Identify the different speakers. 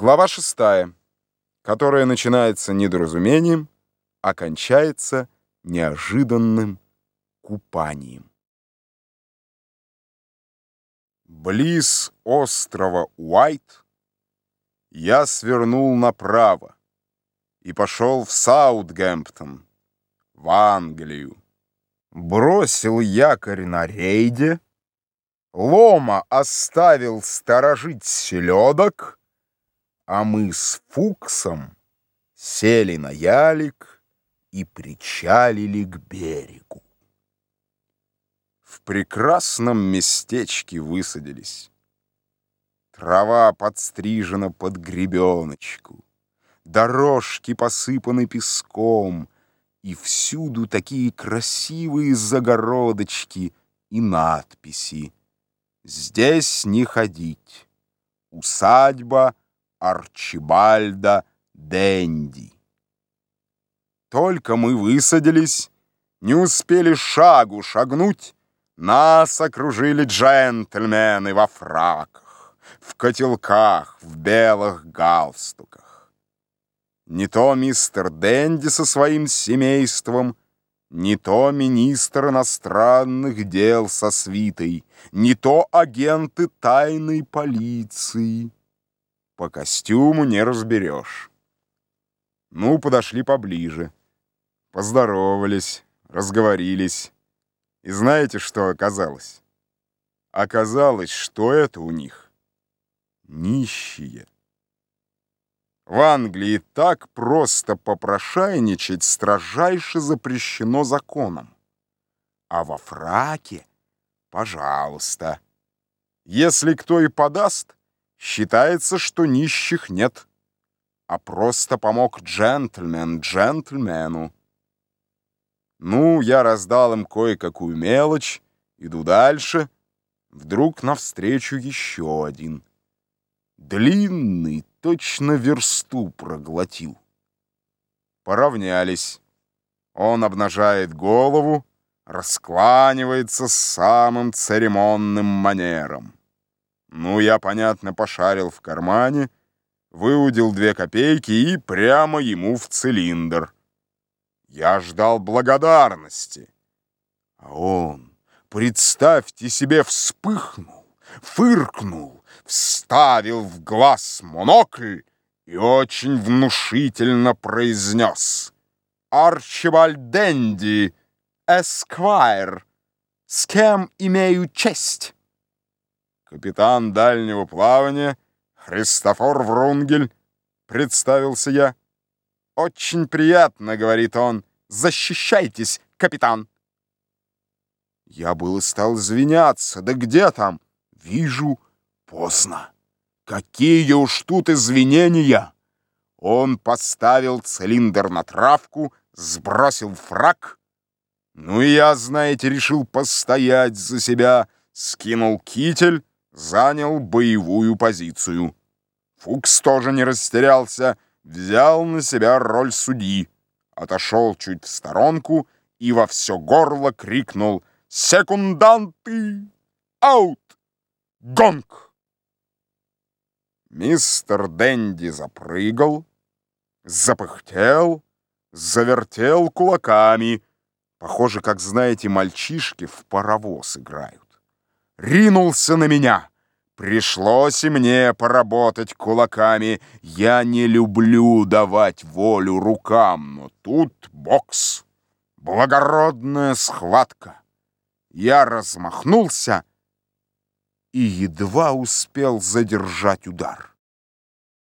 Speaker 1: Глава шестая, которая начинается недоразумением, а неожиданным купанием. Близ острова Уайт я свернул направо и пошел в Саутгемптон, в Англию. Бросил якорь на рейде, Лома оставил сторожить селедок — а мы с Фуксом сели на ялик и причалили к берегу. В прекрасном местечке высадились. Трава подстрижена под гребеночку, дорожки посыпаны песком, и всюду такие красивые загородочки и надписи. Здесь не ходить. Усадьба — Арчибальда Дэнди. Только мы высадились, не успели шагу шагнуть, нас окружили джентльмены во фраках, в котелках, в белых галстуках. Не то мистер Дэнди со своим семейством, не то министр иностранных дел со свитой, не то агенты тайной полиции. По костюму не разберешь. Ну, подошли поближе. Поздоровались, разговорились. И знаете, что оказалось? Оказалось, что это у них нищие. В Англии так просто попрошайничать строжайше запрещено законом. А во фраке, пожалуйста, если кто и подаст, Считается, что нищих нет, а просто помог джентльмен джентльмену. Ну, я раздал им кое-какую мелочь, иду дальше. Вдруг навстречу еще один. Длинный, точно версту проглотил. Поравнялись. Он обнажает голову, раскланивается самым церемонным манером. Ну, я, понятно, пошарил в кармане, выудил две копейки и прямо ему в цилиндр. Я ждал благодарности. А он, представьте себе, вспыхнул, фыркнул, вставил в глаз монокль и очень внушительно произнес «Арчибальд Дэнди, эсквайр, с кем имею честь?» «Капитан дальнего плавания Христофор Врунгель», — представился я. «Очень приятно», — говорит он. «Защищайтесь, капитан». Я было стал извиняться. Да где там? Вижу, поздно. Какие уж тут извинения! Он поставил цилиндр на травку, сбросил фраг. Ну и я, знаете, решил постоять за себя, скинул китель, занял боевую позицию. Фукс тоже не растерялся, взял на себя роль судьи, отошел чуть в сторонку и во все горло крикнул «Секунданты! Аут! Гонг!» Мистер Дэнди запрыгал, запыхтел, завертел кулаками. Похоже, как, знаете, мальчишки в паровоз играют ринулся на меня. Пришлось и мне поработать кулаками. Я не люблю давать волю рукам, но тут бокс. Благородная схватка. Я размахнулся и едва успел задержать удар.